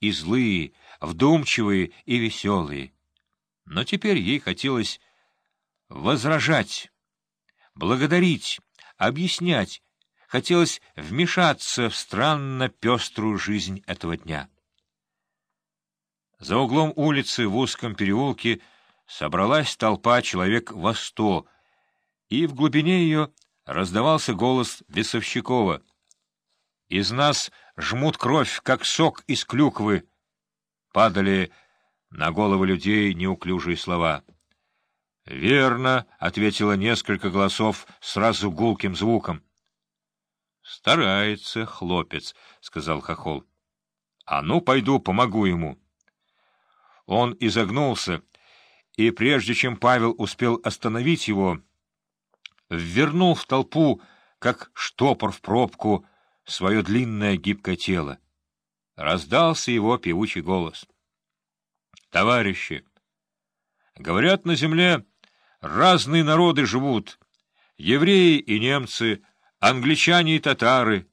и злые, вдумчивые и веселые. Но теперь ей хотелось возражать, благодарить, объяснять, хотелось вмешаться в странно пеструю жизнь этого дня. За углом улицы в узком переулке собралась толпа человек во сто, и в глубине ее раздавался голос Весовщикова. «Из нас жмут кровь, как сок из клюквы!» Падали на головы людей неуклюжие слова. «Верно», — ответило несколько голосов сразу гулким звуком. «Старается хлопец», — сказал Хохол. «А ну, пойду, помогу ему». Он изогнулся, и прежде чем Павел успел остановить его, ввернул в толпу, как штопор в пробку, свое длинное гибкое тело. Раздался его певучий голос. — Товарищи! Говорят, на земле разные народы живут. Евреи и немцы, англичане и татары.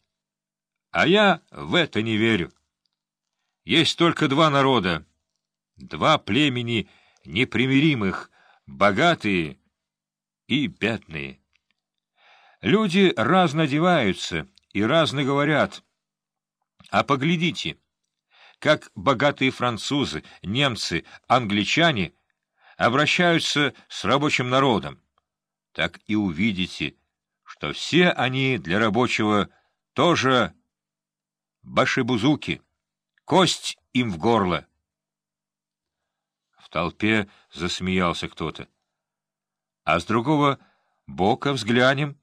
А я в это не верю. Есть только два народа, два племени непримиримых, богатые и бедные. Люди разно одеваются и разно говорят. А поглядите, как богатые французы, немцы, англичане обращаются с рабочим народом, так и увидите, что все они для рабочего тоже башибузуки, кость им в горло. В толпе засмеялся кто-то. А с другого бока взглянем —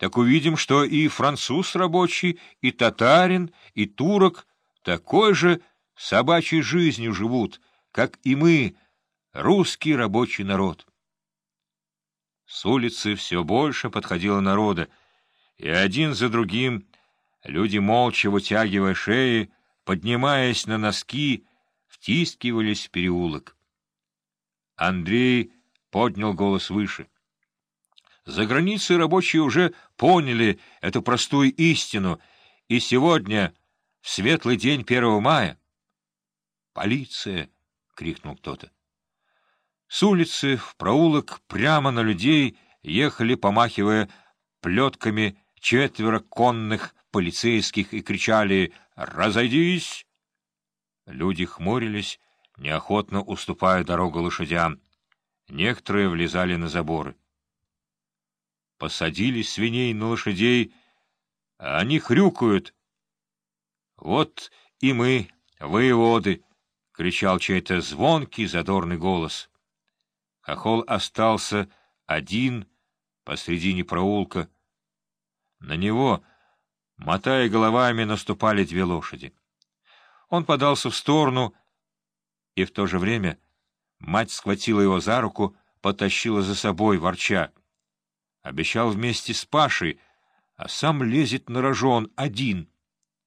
так увидим, что и француз рабочий, и татарин, и турок такой же собачьей жизнью живут, как и мы, русский рабочий народ. С улицы все больше подходило народа, и один за другим люди, молча вытягивая шеи, поднимаясь на носки, втискивались в переулок. Андрей поднял голос выше — за границей рабочие уже поняли эту простую истину, и сегодня, в светлый день 1 мая... «Полиция!» — крикнул кто-то. С улицы в проулок прямо на людей ехали, помахивая плетками, четверо конных полицейских и кричали «Разойдись!». Люди хмурились, неохотно уступая дорогу лошадям. Некоторые влезали на заборы посадили свиней на лошадей, а они хрюкают. — Вот и мы, воеводы! — кричал чей-то звонкий задорный голос. Хохол остался один посредине проулка. На него, мотая головами, наступали две лошади. Он подался в сторону, и в то же время мать схватила его за руку, потащила за собой, ворча. Обещал вместе с Пашей, а сам лезет на рожон один.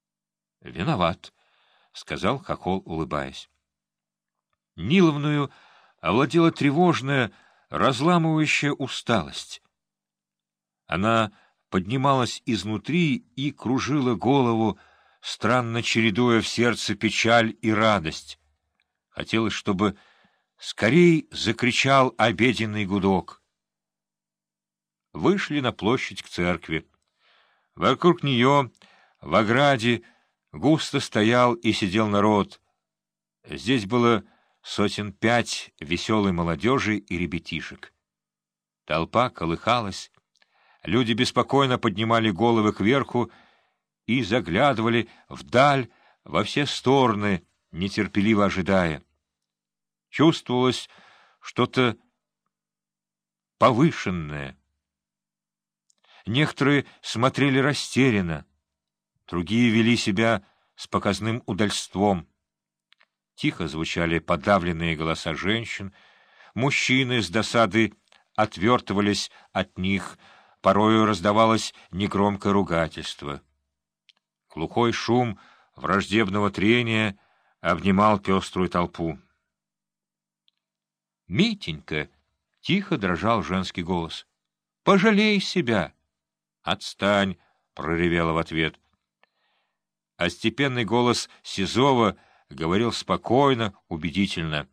— Виноват, — сказал Хохол, улыбаясь. Ниловную овладела тревожная, разламывающая усталость. Она поднималась изнутри и кружила голову, странно чередуя в сердце печаль и радость. Хотелось, чтобы скорей закричал обеденный гудок — вышли на площадь к церкви. Вокруг нее, в ограде, густо стоял и сидел народ. Здесь было сотен пять веселой молодежи и ребятишек. Толпа колыхалась, люди беспокойно поднимали головы кверху и заглядывали вдаль, во все стороны, нетерпеливо ожидая. Чувствовалось что-то повышенное — Некоторые смотрели растерянно, другие вели себя с показным удальством. Тихо звучали подавленные голоса женщин, мужчины с досады отвертывались от них, порою раздавалось негромкое ругательство. Глухой шум враждебного трения обнимал пеструю толпу. «Митенька!» — тихо дрожал женский голос. «Пожалей себя!» «Отстань!» — проревела в ответ. А степенный голос Сизова говорил спокойно, убедительно —